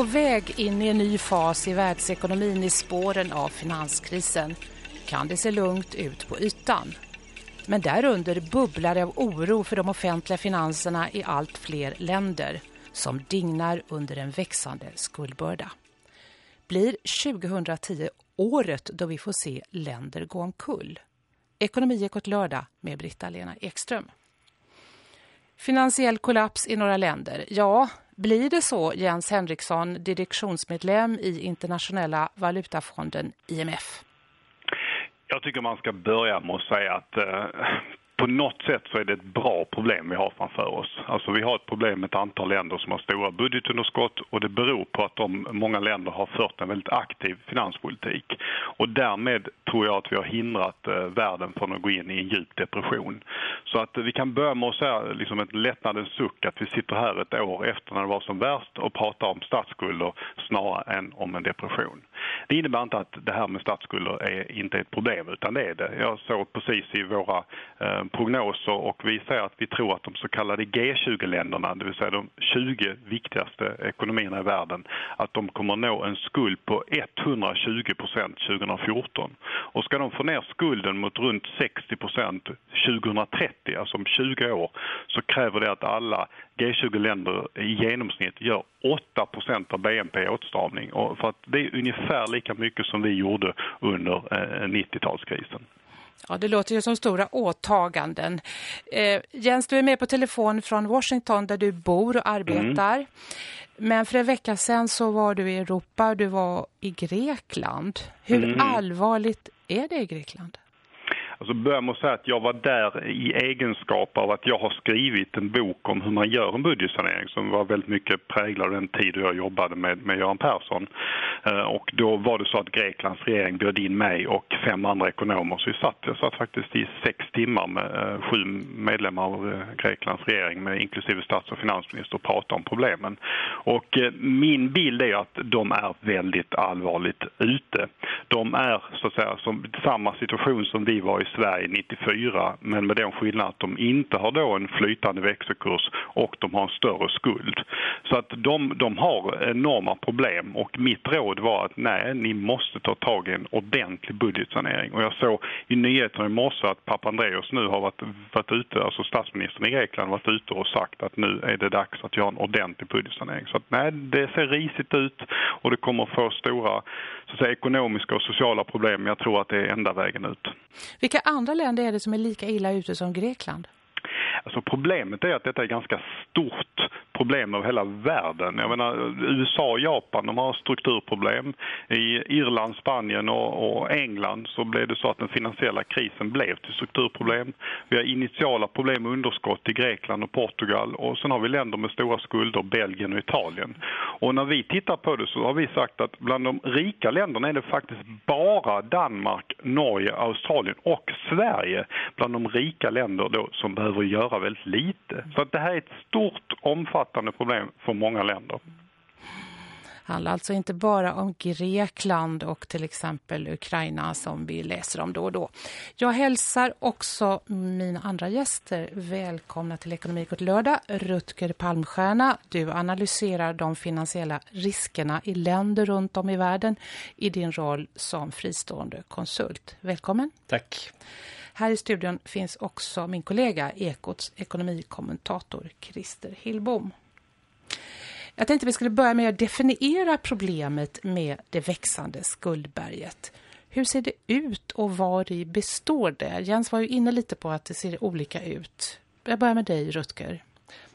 på väg in i en ny fas i världsekonomin i spåren av finanskrisen kan det se lugnt ut på ytan. Men därunder bubblar det av oro för de offentliga finanserna i allt fler länder som dignar under en växande skuldbörda. Blir 2010 året då vi får se länder gå omkull? Ekonomiekot lördag med Britta-Lena Ekström. Finansiell kollaps i några länder. Ja, blir det så Jens Henriksson, direktionsmedlem i Internationella valutafonden IMF? Jag tycker man ska börja med att säga att eh, på något sätt så är det ett bra problem vi har framför oss. Alltså vi har ett problem med ett antal länder som har stora budgetunderskott och det beror på att de, många länder har fört en väldigt aktiv finanspolitik. Och därmed tror jag att vi har hindrat eh, världen från att gå in i en djup depression. Så att vi kan börja med att säga liksom ett lättnadens suck att vi sitter här ett år efter när det var som värst och pratar om statsskulder snarare än om en depression. Det innebär inte att det här med statsskulder är inte ett problem utan det är det. Jag såg precis i våra eh, prognoser och vi säger att vi tror att de så kallade G20-länderna, det vill säga de 20 viktigaste ekonomierna i världen, att de kommer nå en skuld på 120 procent 2014. Och ska de få ner skulden mot runt 60 procent 2030, alltså om 20 år, så kräver det att alla G20-länder i genomsnitt gör 8 procent av BNP i åtstramning. Och för att det är ungefär lika mycket som vi gjorde under eh, 90-talskrisen. Ja, det låter ju som stora åtaganden. Eh, Jens, du är med på telefon från Washington där du bor och arbetar. Mm. Men för en vecka sedan så var du i Europa, du var i Grekland. Hur mm. allvarligt är det i Grekland? Alltså börja med att säga att jag var där i egenskap av att jag har skrivit en bok om hur man gör en budgetsanering som var väldigt mycket präglad av den tid jag jobbade med, med Göran Persson. Eh, och då var det så att Greklands regering bjöd in mig och fem andra ekonomer. Så vi satt, jag satt faktiskt i sex timmar med eh, sju medlemmar av eh, Greklands regering med inklusive stats- och finansminister och pratade om problemen. Och min bild är att de är väldigt allvarligt ute. De är så att säga som samma situation som vi var i Sverige 94 men med den skillnaden att de inte har då en flytande växelkurs och de har en större skuld. Så att de, de har enorma problem och mitt råd var att nej, ni måste ta tag i en ordentlig budgetsanering. Och jag såg i nyheterna i morse att Papandreos nu har varit, varit ute, alltså statsministern i Grekland varit ute och sagt att nu är det dags att göra en ordentlig budgetsanering. Så att nej, det ser risigt ut och det kommer få stora så att säga, ekonomiska och sociala problem. Jag tror att det är enda vägen ut. Vilka andra länder är det som är lika illa ute som Grekland? Alltså problemet är att detta är ganska stort problem över hela världen. Jag menar, USA och Japan de har strukturproblem. I Irland, Spanien och, och, England så blev det så att den finansiella krisen blev till strukturproblem. Vi har initiala problem med underskott i Grekland och Portugal och sen har vi länder med stora skulder, Belgien och Italien. Och när vi tittar på det så har vi sagt att bland de rika länderna är det faktiskt bara Danmark, Norge, Australien och Sverige bland de rika länder då som behöver göra väldigt lite. Så att det här är ett stort omfattande problem för många länder. Det handlar alltså inte bara om Grekland och till exempel Ukraina som vi läser om då och då. Jag hälsar också mina andra gäster välkomna till Ekonomikort lördag. Rutger Palmstierna, du analyserar de finansiella riskerna i länder runt om i världen i din roll som fristående konsult. Välkommen. Tack. Här i studion finns också min kollega Ekots ekonomikommentator Christer Hillbom. Jag tänkte vi skulle börja med att definiera problemet med det växande skuldberget. Hur ser det ut och var i består det? Jens var ju inne lite på att det ser olika ut. Jag börjar med dig, Rutger.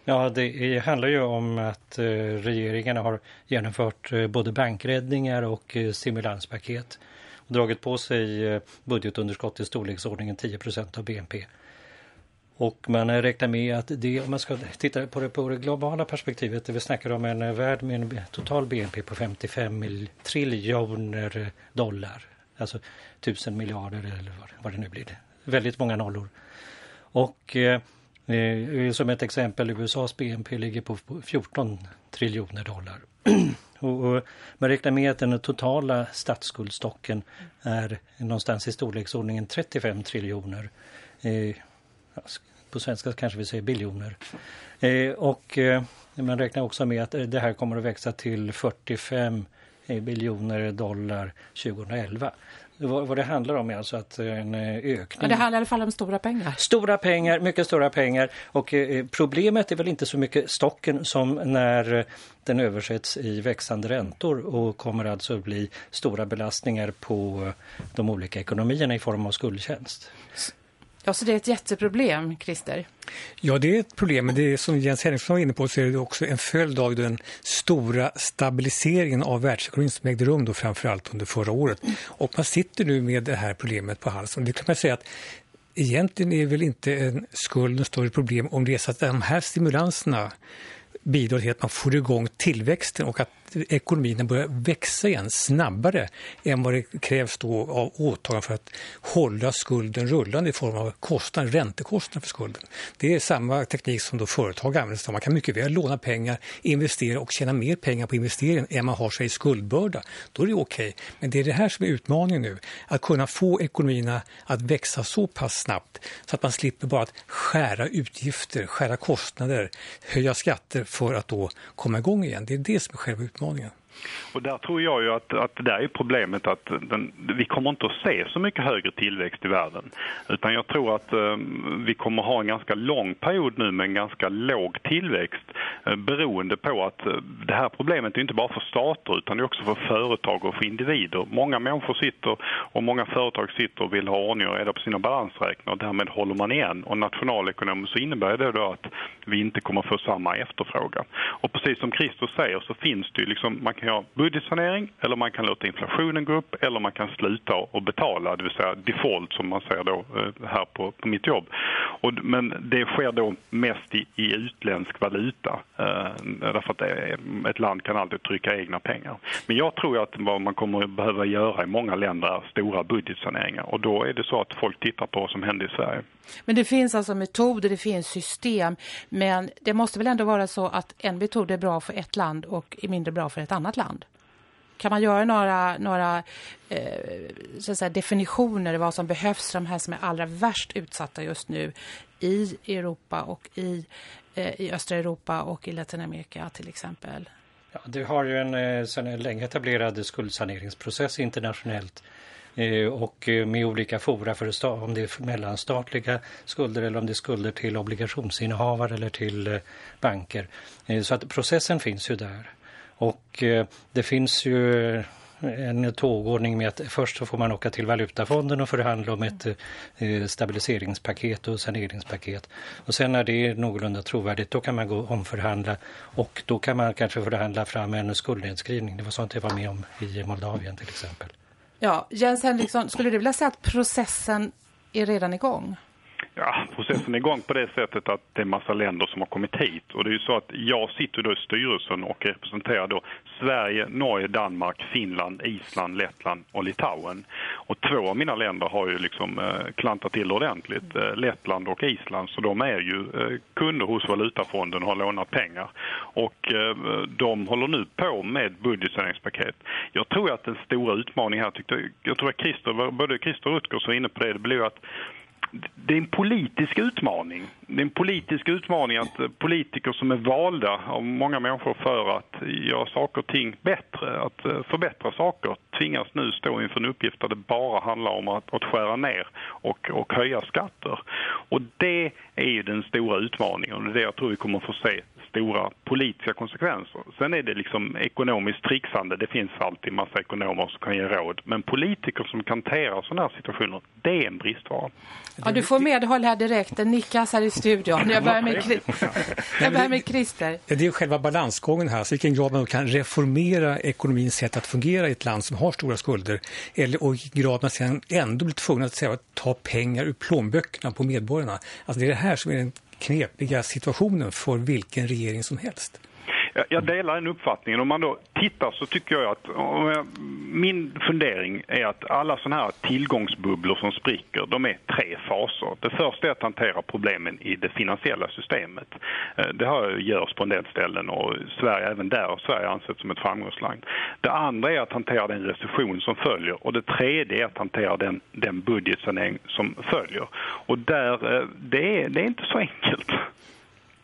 Ja, det handlar ju om att eh, regeringen har genomfört eh, både bankräddningar och eh, stimulanspaket dragit på sig eh, budgetunderskott i storleksordningen 10% av BNP. Och man räknar med att det, om man ska titta på det på det globala perspektivet, det vi snackar om en eh, värld med en total BNP på 55 triljoner dollar. Alltså tusen miljarder eller vad det nu blir. Väldigt många nollor. Och eh, eh som ett exempel, USAs BNP ligger på 14 triljoner dollar. och, och man räknar med att den totala statsskuldstocken är någonstans i storleksordningen 35 triljoner. Eh, på svenska kanske vi säger biljoner. Eh, och eh, man räknar också med att eh, det här kommer att växa till 45 eh, biljoner dollar 2011. Vad, vad det handlar om är alltså att en eh, ökning... Ja, det handlar i alla fall om stora pengar. Stora pengar, mycket stora pengar. Och eh, problemet är väl inte så mycket stocken som när den översätts i växande räntor och kommer alltså bli stora belastningar på de olika ekonomierna i form av skuldtjänst. Ja, så det är ett jätteproblem, Christer. Ja, det är ett problem, men det är, som Jens Henriksson var inne på så är det också en följd av den stora stabiliseringen av världsekonomin som ägde rum då framförallt under förra året. Och man sitter nu med det här problemet på halsen. Det kan man säga att egentligen är väl inte en skuld ett större problem om det är så att de här stimulanserna bidrar till att man får igång tillväxten och att ekonomin börjar växa igen snabbare än vad det krävs då av åtaganden för att hålla skulden rullande i form av kostnader, räntekostnader för skulden. Det är samma teknik som då företag använder Man kan mycket väl låna pengar, investera och tjäna mer pengar på investeringen än man har sig i skuldbörda. Då är det okej. Okay. Men det är det här som är utmaningen nu. Att kunna få ekonomierna att växa så pass snabbt så att man slipper bara att skära utgifter, skära kostnader, höja skatter för att då komma igång igen. Det är det som är själva utmaningen utmaningen. Och där tror jag ju att, att det där är problemet att den, vi kommer inte att se så mycket högre tillväxt i världen. Utan jag tror att eh, vi kommer ha en ganska lång period nu med en ganska låg tillväxt eh, beroende på att eh, det här problemet är inte bara för stater utan det är också för företag och för individer. Många människor sitter och många företag sitter och vill ha ordning och reda på sina balansräkningar och därmed håller man igen. Och nationalekonomiskt så innebär det då att vi inte kommer få samma efterfrågan. Och precis som Christer säger så finns det ju liksom, man kan kan göra budgetsanering eller man kan låta inflationen gå upp eller man kan sluta och betala, det vill säga default som man säger då eh, här på, på mitt jobb. Och, men det sker då mest i, i utländsk valuta eh, därför att det, ett land kan alltid trycka egna pengar. Men jag tror att vad man kommer att behöva göra i många länder är stora budgetsaneringar och då är det så att folk tittar på vad som händer i Sverige. Men det finns alltså metoder, det finns system men det måste väl ändå vara så att en metod är bra för ett land och är mindre bra för ett annat land? Kan man göra några, några eh, så att säga, definitioner vad som behövs för de här som är allra värst utsatta just nu i Europa och i, eh, i östra Europa och i Latinamerika till exempel? Ja, du har ju en eh, sedan länge etablerad skuldsaneringsprocess internationellt Eh, och eh, med olika fora för om det är mellanstatliga skulder eller om det är skulder till obligationsinnehavare eller till eh, banker. Så att processen finns ju där. Och det finns ju en tågordning med att först så får man åka till valutafonden och förhandla om ett stabiliseringspaket och saneringspaket. Och sen när det är någorlunda trovärdigt då kan man gå omförhandla och då kan man kanske förhandla fram en skuldnedskrivning. Det var sånt jag var med om i Moldavien till exempel. Ja, Jens Henriksson, skulle du vilja säga att processen är redan igång? Ja, processen är igång på det sättet att det är massa länder som har kommit hit. Och det är ju så att jag sitter då i styrelsen och representerar då Sverige, Norge, Danmark, Finland, Island, Lettland och Litauen. Och två av mina länder har ju liksom eh, klantat till ordentligt, eh, Lettland och Island. Så de är ju eh, kunder hos Valutafonden och har lånat pengar. Och eh, de håller nu på med budgetsaneringspaket. Jag tror att den stora utmaningen här, tyckte, jag tror att Christer, både Christer och Rutgers var inne på det, det blir att det är en politisk utmaning. Det är en politisk utmaning att eh, politiker som är valda av många människor för att göra saker och ting bättre, att eh, förbättra saker, tvingas nu stå inför en uppgift där det bara handlar om att, att skära ner och, och höja skatter. Och det är ju den stora utmaningen och det är det jag tror vi kommer att få se stora politiska konsekvenser. Sen är det liksom ekonomiskt trixande. Det finns alltid en massa ekonomer som kan ge råd. Men politiker som kan hantera sådana här situationer, det är en bristvara. Ja, du får medhåll här direkt. Den nickas här i studion. Jag börjar med, jag börjar med Christer. Det är själva balansgången här. Så vilken grad man kan reformera ekonomins sätt att fungera i ett land som har stora skulder. Eller och vilken grad man sen ändå blir tvungen att säga, ta pengar ur plånböckerna på medborgarna. Alltså det är det här som är den knepiga situationen för vilken regering som helst. Jag, jag delar den uppfattningen. Om man då tittar så tycker jag att jag, min fundering är att alla sådana här tillgångsbubblor som spricker, de är tre faser. Det första är att hantera problemen i det finansiella systemet. Eh, det har görs på en del ställen och Sverige, även där har Sverige ansett som ett framgångsland. Det andra är att hantera den recession som följer och det tredje är att hantera den, den budgetsanering som följer. Och där, eh, det är, det är inte så enkelt.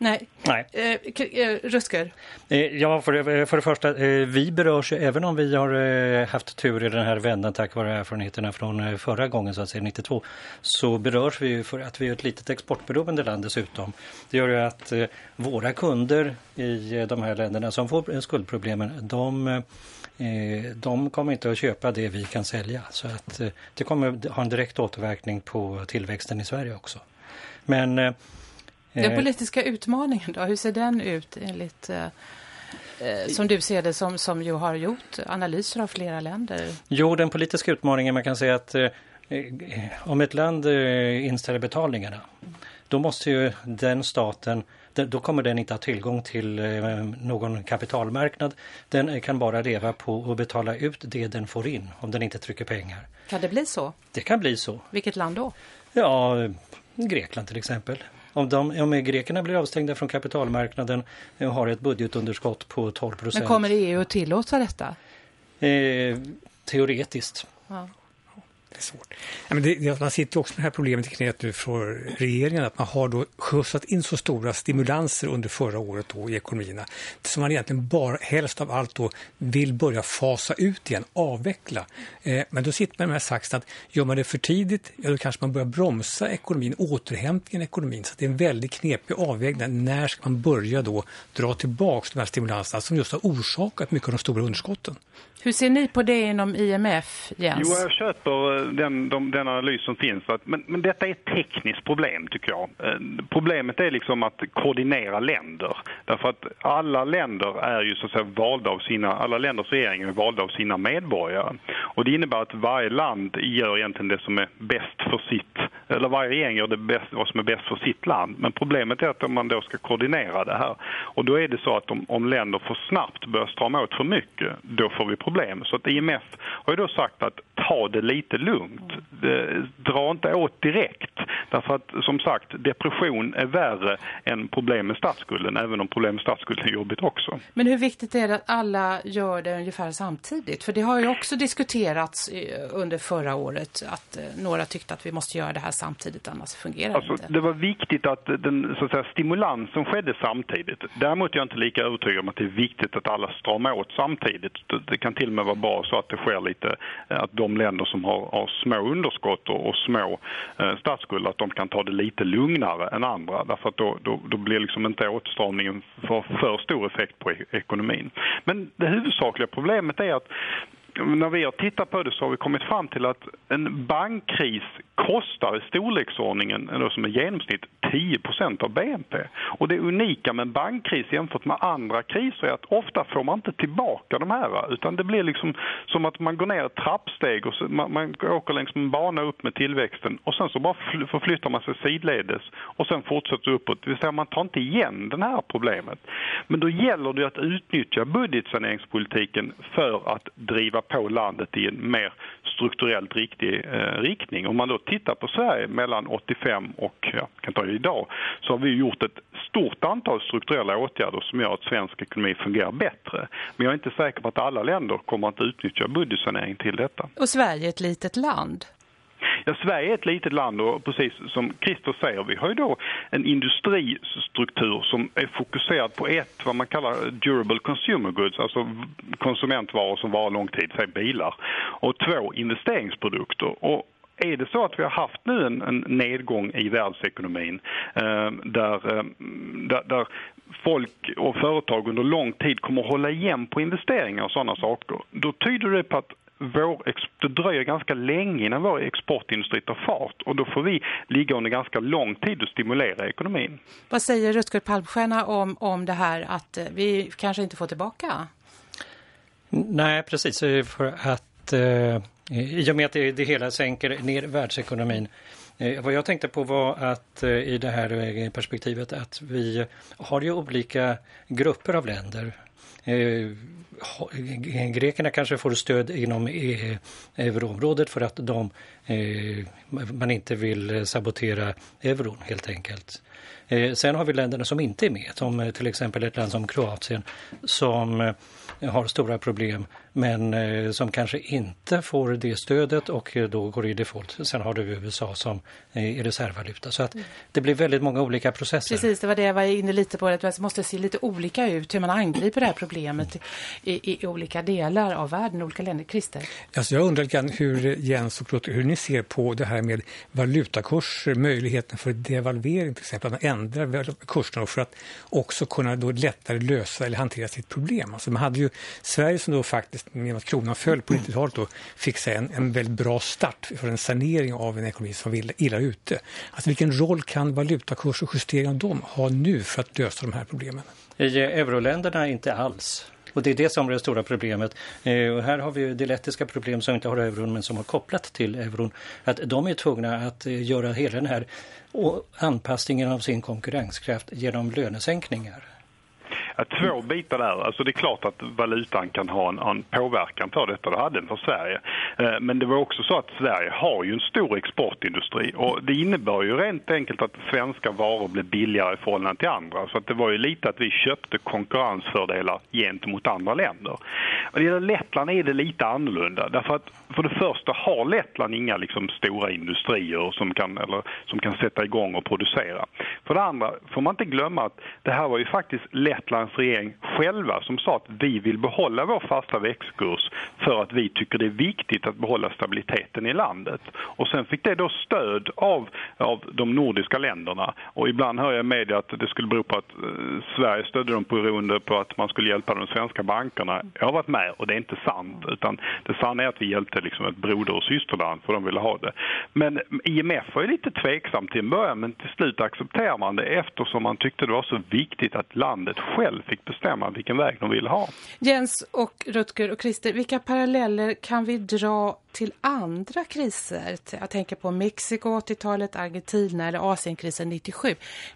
Nej. Nej. Eh, eh, Rusker? Eh, ja, för det, för det första, eh, vi berörs även om vi har eh, haft tur i den här vändan tack vare erfarenheterna från eh, förra gången, så att säga 92, så berörs vi för att vi är ett litet exportberoende land dessutom. Det gör ju att våra kunder i de här länderna som får skuldproblemen, de de kommer inte att köpa det vi kan sälja. Så att det kommer ha en direkt återverkning på tillväxten i Sverige också. Men den eh. politiska utmaningen då, hur ser den ut enligt eh, eh, som du ser det som, som ju har gjort analyser av flera länder? Jo, den politiska utmaningen man kan säga att eh, om ett land eh, inställer betalningarna då måste ju den staten då kommer den inte ha tillgång till någon kapitalmarknad. Den kan bara leva på att betala ut det den får in om den inte trycker pengar. Kan det bli så? Det kan bli så. Vilket land då? Ja, Grekland till exempel. Om, de, om grekerna blir avstängda från kapitalmarknaden och har ett budgetunderskott på 12 procent. Men kommer EU att tillåta detta? Eh, teoretiskt. Ja det är svårt. Ja, men det, det, man sitter också med det här problemet i knät nu för regeringen att man har då skjutsat in så stora stimulanser under förra året då i ekonomierna som man egentligen bara helst av allt då vill börja fasa ut igen, avveckla. Eh, men då sitter man med saxen att gör man det för tidigt, ja då kanske man börjar bromsa ekonomin, återhämtningen i ekonomin. Så det är en väldigt knepig avvägning. När ska man börja då dra tillbaka de här stimulanserna som just har orsakat mycket av de stora underskotten? Hur ser ni på det inom IMF, Jens? Jo, jag köper eh, den, de, den analys som finns. Att, men, men detta är ett tekniskt problem, tycker jag. Eh, problemet är liksom att koordinera länder. Därför att alla länder är ju så att säga valda av sina, alla länders regeringar är valda av sina medborgare. Och det innebär att varje land gör egentligen det som är bäst för sitt, eller varje regering gör det bäst, vad som är bäst för sitt land. Men problemet är att om man då ska koordinera det här, och då är det så att om, om länder för snabbt börjar strama åt för mycket, då får vi problem. Så att IMF har ju då sagt att ta det lite lugnt. Eh, dra inte åt direkt. Därför att som sagt, depression är värre än problem med statsskulden, även om problem med statsskulden är jobbigt också. Men hur viktigt är det att alla gör det ungefär samtidigt? För det har ju också diskuterats under förra året att eh, några tyckte att vi måste göra det här samtidigt, annars fungerar alltså, det inte. Det var viktigt att den så att säga, stimulansen skedde samtidigt. Däremot är jag inte lika övertygad om att det är viktigt att alla stramar åt samtidigt. Det kan till och med vara bra så att det sker lite, att de länder som har, har små underskott och, och små eh, statsskulder, de kan ta det lite lugnare än andra. Därför att då, då, då blir liksom inte åtstramningen för, för stor effekt på e- ekonomin. Men det huvudsakliga problemet är att när vi har tittat på det så har vi kommit fram till att en bankkris kostar i storleksordningen, eller som är genomsnitt, 10% av BNP. Och det unika med en bankkris jämfört med andra kriser är att ofta får man inte tillbaka de här, utan det blir liksom som att man går ner ett trappsteg och så, man, man åker längs en bana upp med tillväxten och sen så bara förflyttar man sig sidledes och sen fortsätter uppåt. Det vill säga man tar inte igen det här problemet. Men då gäller det att utnyttja budgetsaneringspolitiken för att driva på landet i en mer strukturellt riktig eh, riktning. Om man då tittar på Sverige mellan 85 och ja, kan ta idag så har vi gjort ett stort antal strukturella åtgärder som gör att svensk ekonomi fungerar bättre. Men jag är inte säker på att alla länder kommer att utnyttja budgetsanering till detta. Och Sverige är ett litet land. Ja, Sverige är ett litet land och precis som Christer säger, vi har ju då en industristruktur som är fokuserad på ett, vad man kallar durable consumer goods, alltså konsumentvaror som varar lång tid, säg bilar, och två investeringsprodukter. Och är det så att vi har haft nu en, en nedgång i världsekonomin eh, där, eh, där, där, folk och företag under lång tid kommer att hålla igen på investeringar och sådana saker, då tyder det på att vår, det dröjer ganska länge innan vår exportindustri tar fart och då får vi ligga under ganska lång tid och stimulera ekonomin. Vad säger Rutger Palmstierna om, om det här att eh, vi kanske inte får tillbaka? Nej, precis. För att eh, i och med att det, det hela sänker ner världsekonomin Eh, vad jag tänkte på var att eh, i det här perspektivet att vi har ju olika grupper av länder. Eh, eh, grekerna kanske får stöd inom eh, eh, euroområdet för att de, eh, man inte vill sabotera euron helt enkelt. Eh, sen har vi länderna som inte är med, som till exempel ett land som Kroatien som har stora problem men eh, som kanske inte får det stödet och eh, då går i default. Sen har du USA som eh, är reservvaluta. Så att det blir väldigt många olika processer. Precis, det var det jag var inne lite på. Att det måste se lite olika ut hur man angriper det här problemet i, i olika delar av världen, olika länder. Christer? Alltså jag undrar hur Jens och Lotte, hur ni ser på det här med valutakurser, möjligheten för devalvering till exempel, att ändra kurserna för att också kunna då lättare lösa eller hantera sitt problem. Alltså man hade ju Sverige som då faktiskt med att kronan föll på 90-talet då fick sig en, en väldigt bra start för en sanering av en ekonomi som var illa ute. Alltså vilken roll kan valutakurs och justering av dem ha nu för att lösa de här problemen? I euroländerna inte alls. Och det är det som är det stora problemet. Eh, och här har vi det lettiska problem som inte har euron men som har kopplat till euron. Att de är tvungna att eh, göra hela den här anpassningen av sin konkurrenskraft genom lönesänkningar. Två bitar där. Alltså det är klart att valutan kan ha en, en påverkan på detta. Det hade den för Sverige. Eh, men det var också så att Sverige har ju en stor exportindustri och det innebär ju rent enkelt att svenska varor blev billigare i förhållande till andra. Så att det var ju lite att vi köpte konkurrensfördelar gentemot andra länder. Och det gäller Lettland är det lite annorlunda därför att för det första har Lettland inga liksom stora industrier som kan, eller, som kan sätta igång och producera. För det andra får man inte glömma att det här var ju faktiskt Lettland Lettlands regering själva som sa att vi vill behålla vår fasta växelkurs för att vi tycker det är viktigt att behålla stabiliteten i landet. Och sen fick det då stöd av, av de nordiska länderna. Och ibland hör jag i media att det skulle bero på att eh, Sverige stödde dem beroende på att man skulle hjälpa de svenska bankerna. Jag har varit med och det är inte sant. Utan det sanna är att vi hjälpte liksom ett broder och systerland för de ville ha det. Men IMF var ju lite tveksam till en början men till slut accepterar man det eftersom man tyckte det var så viktigt att landet själv fick bestämma vilken väg de ville ha. Jens och Rutger och Christer, vilka paralleller kan vi dra till andra kriser? Jag tänker på Mexiko 80-talet, Argentina eller Asienkrisen 97.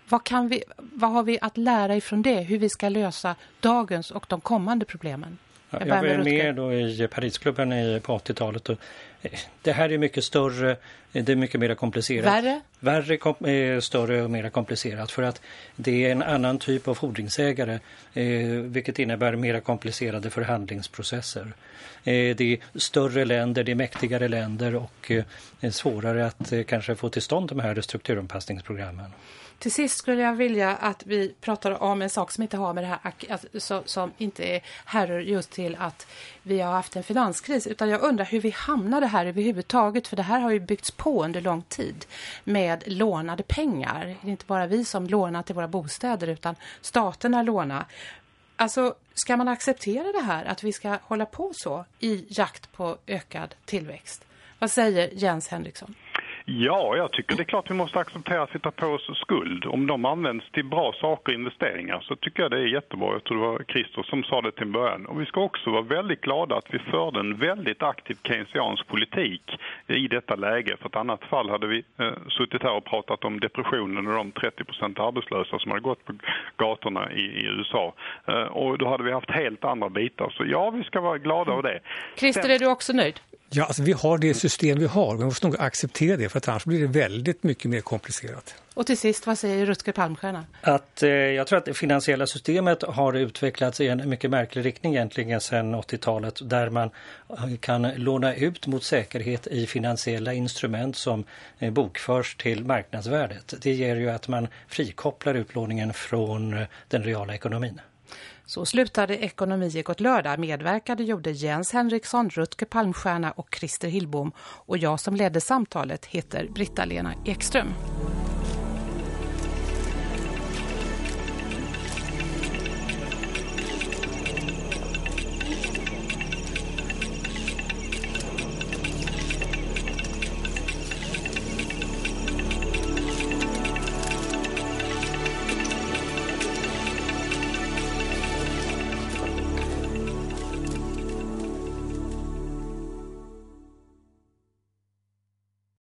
Vad, kan vi, vad har vi att lära ifrån det? Hur vi ska lösa dagens och de kommande problemen? Jag, jag var med då i Parisklubben på 80-talet och eh, det här är mycket större, det är mycket mer komplicerat. Värre? Värre, kom, eh, större och mer komplicerat för att det är en annan typ av fordringsägare eh, vilket innebär mer komplicerade förhandlingsprocesser. Eh, det är större länder, det är mäktigare länder och eh, svårare att eh, kanske få till stånd de här strukturanpassningsprogrammen. Till sist skulle jag vilja att vi pratar om en sak som inte har med det här alltså, som inte är härrör just till att vi har haft en finanskris utan jag undrar hur vi hamnade här överhuvudtaget för det här har ju byggts på under lång tid med lånade pengar. Det är inte bara vi som lånar till våra bostäder utan staterna lånar. Alltså, ska man acceptera det här att vi ska hålla på så i jakt på ökad tillväxt? Vad säger Jens Henriksson? Ja, jag tycker det är klart vi måste acceptera att vi tar på oss skuld. Om de används till bra saker och investeringar så tycker jag det är jättebra. Jag tror det var Christer som sa det till början. Och vi ska också vara väldigt glada att vi förde en väldigt aktiv keynesiansk politik i detta läge. För att annat fall hade vi eh, suttit här och pratat om depressionen och de 30% arbetslösa som hade gått på gatorna i, i USA. Eh, och då hade vi haft helt andra bitar. Så ja, vi ska vara glada över det. Christer, är du också nöjd? Ja, alltså vi har det system vi har. Vi måste nog acceptera det för att annars blir det väldigt mycket mer komplicerat. Och till sist, vad säger Rutger Palmstierna? Att, eh, jag tror att det finansiella systemet har utvecklats i en mycket märklig riktning egentligen sedan 80-talet där man kan låna ut mot säkerhet i finansiella instrument som eh, bokförs till marknadsvärdet. Det ger ju att man frikopplar utlåningen från eh, den reala ekonomin. Så slutade Ekonomi Ekot lördag. Medverkade gjorde Jens Henriksson, Rutger Palmstierna och Christer Hillbom. Och jag som ledde samtalet heter Britta-Lena Ekström.